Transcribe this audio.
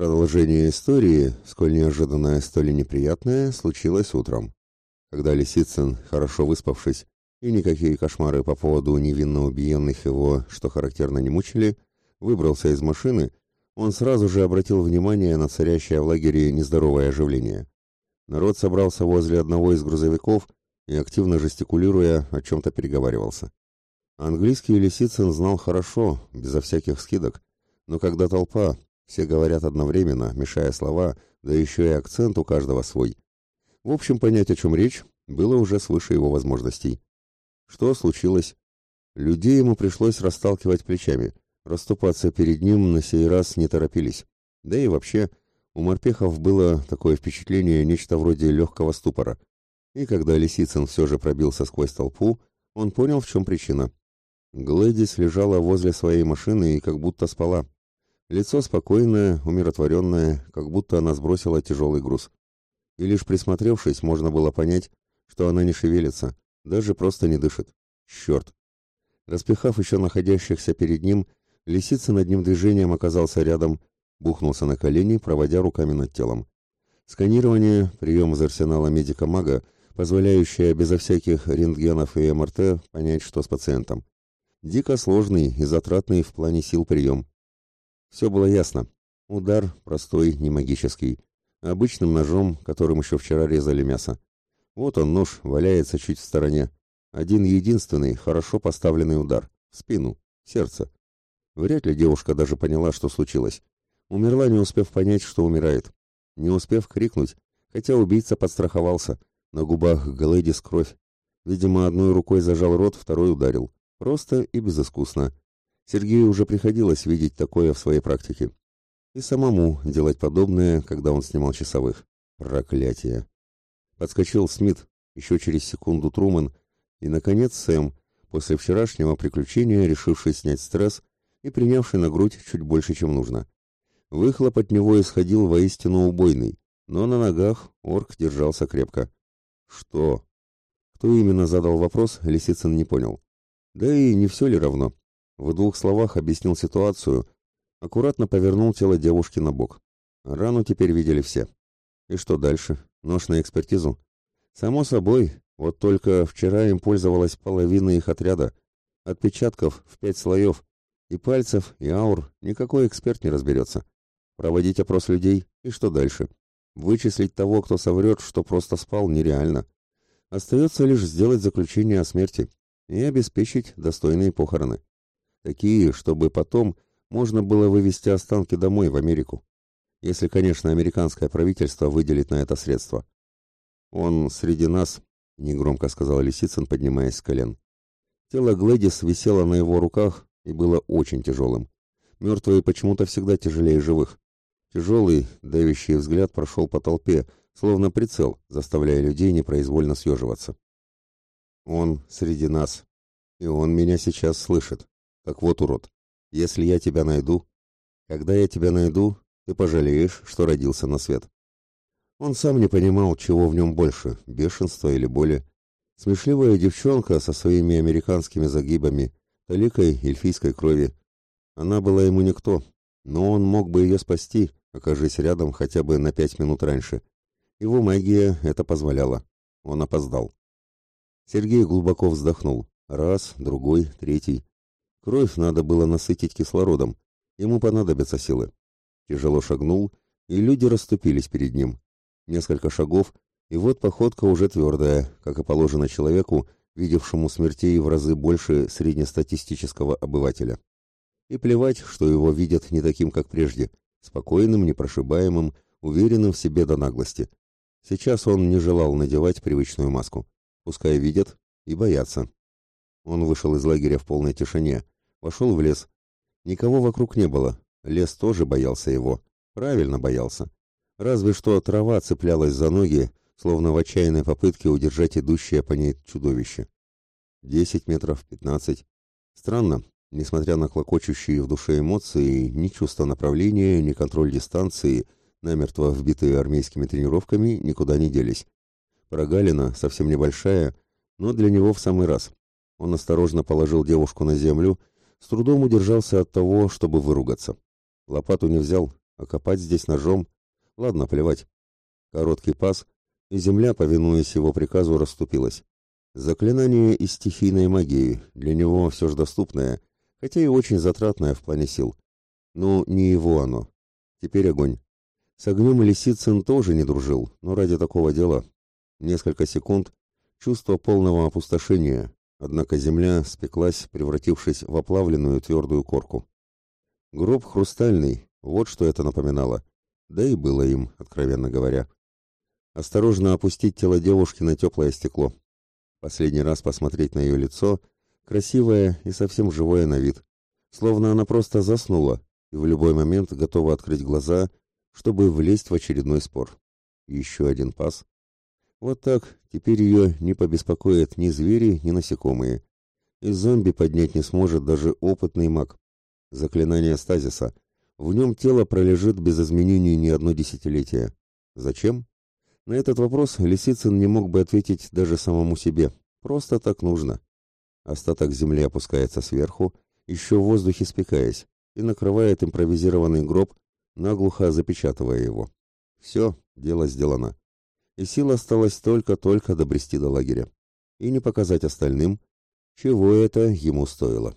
Продолжение истории, сколь неожиданное, столь и неприятное, случилось утром. Когда Лисицын, хорошо выспавшись, и никакие кошмары по поводу невинно убиенных его, что характерно, не мучили, выбрался из машины, он сразу же обратил внимание на царящее в лагере нездоровое оживление. Народ собрался возле одного из грузовиков и, активно жестикулируя, о чем-то переговаривался. Английский Лисицын знал хорошо, безо всяких скидок, но когда толпа, все говорят одновременно, мешая слова, да еще и акцент у каждого свой. В общем, понять, о чем речь, было уже свыше его возможностей. Что случилось? Людей ему пришлось расталкивать плечами. Расступаться перед ним на сей раз не торопились. Да и вообще, у морпехов было такое впечатление, нечто вроде легкого ступора. И когда Лисицын все же пробился сквозь толпу, он понял, в чем причина. Глэдис лежала возле своей машины и как будто спала. Лицо спокойное, умиротворенное, как будто она сбросила тяжелый груз. И лишь присмотревшись, можно было понять, что она не шевелится, даже просто не дышит. Черт! Распихав еще находящихся перед ним, лисица над ним движением оказался рядом, бухнулся на колени, проводя руками над телом. Сканирование, прием из арсенала медика-мага, позволяющее безо всяких рентгенов и МРТ понять, что с пациентом. Дико сложный и затратный в плане сил прием. Все было ясно. Удар простой, не магический. Обычным ножом, которым еще вчера резали мясо. Вот он, нож, валяется чуть в стороне. Один единственный, хорошо поставленный удар. В спину, в сердце. Вряд ли девушка даже поняла, что случилось. Умерла, не успев понять, что умирает. Не успев крикнуть, хотя убийца подстраховался. На губах Галэдис кровь. Видимо, одной рукой зажал рот, второй ударил. Просто и безыскусно. Сергею уже приходилось видеть такое в своей практике. И самому делать подобное, когда он снимал часовых. Проклятие. Подскочил Смит, еще через секунду Труман, и, наконец, Сэм, после вчерашнего приключения, решивший снять стресс и принявший на грудь чуть больше, чем нужно. Выхлоп от него исходил воистину убойный, но на ногах орк держался крепко. Что? Кто именно задал вопрос, Лисицын не понял. Да и не все ли равно? В двух словах объяснил ситуацию, аккуратно повернул тело девушки на бок. Рану теперь видели все. И что дальше? Нож на экспертизу? Само собой, вот только вчера им пользовалась половина их отряда. Отпечатков в пять слоев. И пальцев, и аур никакой эксперт не разберется. Проводить опрос людей, и что дальше? Вычислить того, кто соврет, что просто спал, нереально. Остается лишь сделать заключение о смерти и обеспечить достойные похороны. Такие, чтобы потом можно было вывести останки домой в Америку если, конечно, американское правительство выделит на это средства. «Он среди нас», — негромко сказал Лисицын, поднимаясь с колен. Тело Глэдис висело на его руках и было очень тяжелым. Мертвые почему-то всегда тяжелее живых. Тяжелый, давящий взгляд прошел по толпе, словно прицел, заставляя людей непроизвольно съеживаться. «Он среди нас, и он меня сейчас слышит. Так вот, урод, если я тебя найду, когда я тебя найду, ты пожалеешь, что родился на свет. Он сам не понимал, чего в нем больше, бешенства или боли. Смешливая девчонка со своими американскими загибами, толикой эльфийской крови. Она была ему никто, но он мог бы ее спасти, окажись рядом хотя бы на пять минут раньше. Его магия это позволяла. Он опоздал. Сергей глубоко вздохнул. Раз, другой, третий. Кровь надо было насытить кислородом. Ему понадобятся силы тяжело шагнул, и люди расступились перед ним. Несколько шагов, и вот походка уже твердая, как и положено человеку, видевшему смертей в разы больше среднестатистического обывателя. И плевать, что его видят не таким, как прежде, спокойным, непрошибаемым, уверенным в себе до наглости. Сейчас он не желал надевать привычную маску. Пускай видят и боятся. Он вышел из лагеря в полной тишине, вошел в лес. Никого вокруг не было, Лес тоже боялся его. Правильно боялся. Разве что трава цеплялась за ноги, словно в отчаянной попытке удержать идущее по ней чудовище. Десять метров, пятнадцать. Странно, несмотря на клокочущие в душе эмоции, ни чувство направления, ни контроль дистанции, намертво вбитые армейскими тренировками, никуда не делись. Прогалина, совсем небольшая, но для него в самый раз. Он осторожно положил девушку на землю, с трудом удержался от того, чтобы выругаться. Лопату не взял, а копать здесь ножом. Ладно, плевать. Короткий пас, и земля, повинуясь его приказу, расступилась. Заклинание из стихийной магии, для него все же доступное, хотя и очень затратное в плане сил. Ну, не его оно. Теперь огонь. С огнем Лисицын тоже не дружил, но ради такого дела. Несколько секунд, чувство полного опустошения, однако земля спеклась, превратившись в оплавленную твердую корку. Гроб хрустальный, вот что это напоминало. Да и было им, откровенно говоря. Осторожно опустить тело девушки на теплое стекло. Последний раз посмотреть на ее лицо, красивое и совсем живое на вид. Словно она просто заснула и в любой момент готова открыть глаза, чтобы влезть в очередной спор. Еще один пас. Вот так, теперь ее не побеспокоят ни звери, ни насекомые. И зомби поднять не сможет даже опытный маг. Заклинание стазиса. В нем тело пролежит без изменений ни одно десятилетие. Зачем? На этот вопрос Лисицын не мог бы ответить даже самому себе. Просто так нужно. Остаток земли опускается сверху, еще в воздухе спекаясь, и накрывает импровизированный гроб, наглухо запечатывая его. Все, дело сделано. И сил осталось только-только добрести до лагеря. И не показать остальным, чего это ему стоило.